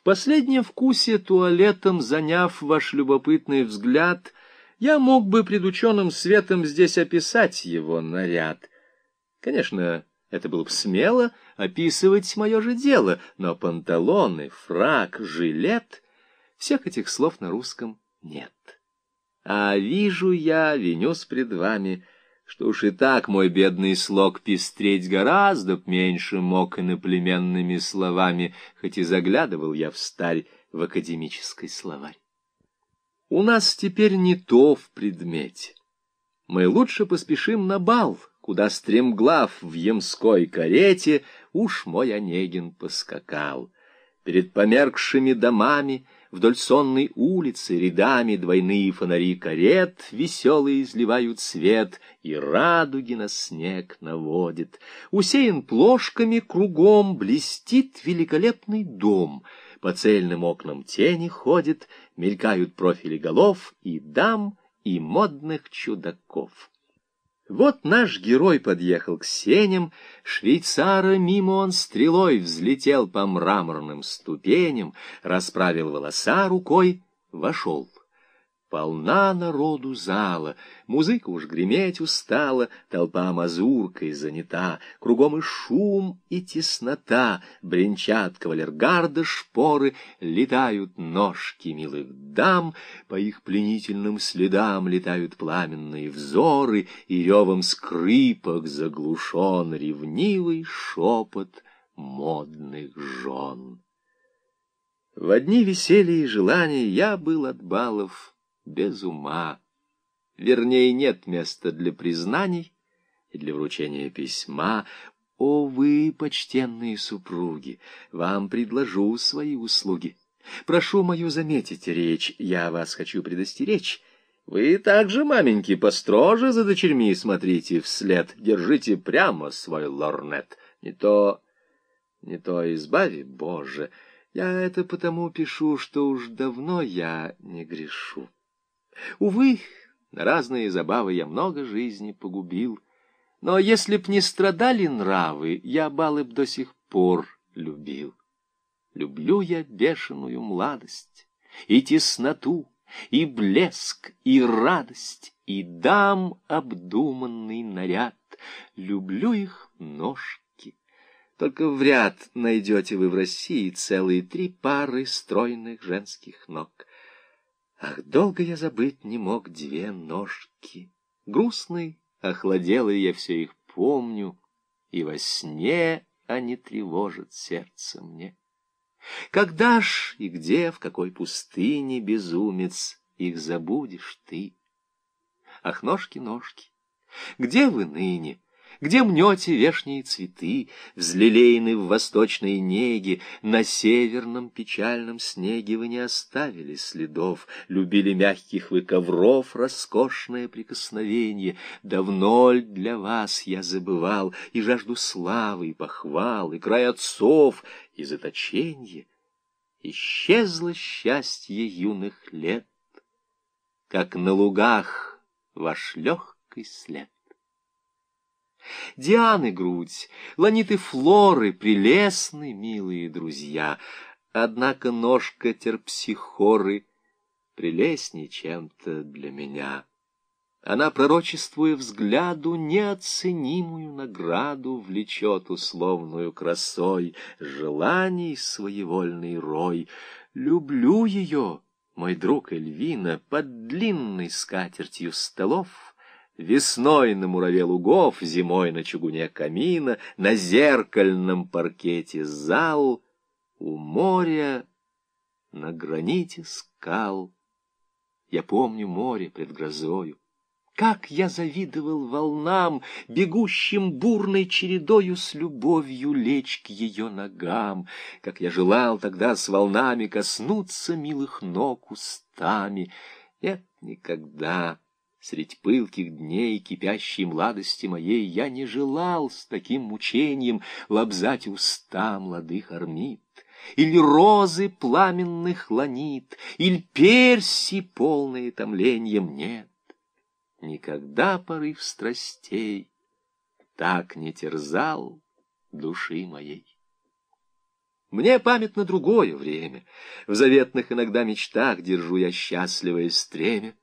В последнем вкусе туалетом, заняв ваш любопытный взгляд, я мог бы пред ученым светом здесь описать его наряд. Конечно, это было бы смело описывать мое же дело, но панталоны, фрак, жилет — всех этих слов на русском нет. А вижу я, винюсь пред вами, что уж и так мой бедный слог пестреть гораздо меньше мог иноплеменными словами, хоть и заглядывал я в старь в академический словарь. У нас теперь не то в предмете. Мы лучше поспешим на бал, куда стремглав в ямской карете уж мой Онегин поскакал. Перед померкшими домами вдоль сонной улицы рядами двойные фонари карет веселые изливают свет, и радуги на снег наводит. Усеян плошками кругом блестит великолепный дом — по цельным окнам тени ходит, мелькают профили голов и дам, и модных чудаков. Вот наш герой подъехал к сеням, швейцара мимо он стрелой взлетел по мраморным ступеням, расправил волоса рукой, вошел. Полна народу зала, музыка уж греметь устала, толпа мазуркой занята, кругом и шум, и теснота, бренчат кавалергарда шпоры, летают ножки милых дам, по их пленительным следам летают пламенные взоры, и ревом скрипок заглушен ревнивый шепот модных жен. В одни веселья и желания я был от балов без ума. Вернее, нет места для признаний и для вручения письма. О, вы, почтенные супруги, вам предложу свои услуги. Прошу мою заметить речь, я вас хочу предостеречь. Вы также, маменьки, построже за дочерьми смотрите вслед, держите прямо свой лорнет. Не то, не то избави, Боже, я это потому пишу, что уж давно я не грешу. Увы, на разные забавы я много жизни погубил. Но если б не страдали нравы, я балы б до сих пор любил. Люблю я бешеную младость, и тесноту, и блеск, и радость, и дам обдуманный наряд. Люблю их ножки. Только в ряд найдете вы в России целые три пары стройных женских ног. Ах, долго я забыть не мог две ножки. Грустный, охладелый я все их помню, И во сне они тревожат сердце мне. Когда ж и где, в какой пустыне, безумец, Их забудешь ты? Ах, ножки, ножки, где вы ныне? Где мнете вешние цветы, взлелеены в восточной неге, На северном печальном снеге вы не оставили следов, Любили мягких вы ковров роскошное прикосновение. Давно ль для вас я забывал и жажду славы, и похвал, и край отцов, и заточенье? Исчезло счастье юных лет, Как на лугах ваш легкий след. Дианы грудь, ланиты флоры, прелестны, милые друзья. Однако ножка терпсихоры прелестней чем-то для меня. Она, пророчествуя взгляду, неоценимую награду влечет условную красой, желаний своевольный рой. Люблю ее, мой друг Эльвина, под длинной скатертью столов, Весной на мураве лугов, зимой на чугуне камина, на зеркальном паркете зал, у моря на граните скал. Я помню море пред грозою, как я завидовал волнам, бегущим бурной чередою с любовью лечь к ее ногам, как я желал тогда с волнами коснуться милых ног устами. Нет, никогда Средь пылких дней кипящей младости моей Я не желал с таким мучением Лобзать уста молодых орнит, Или розы пламенных ланит, Или перси, полные томлением, нет. Никогда порыв страстей Так не терзал души моей. Мне памятно другое время. В заветных иногда мечтах держу я счастливое стремя.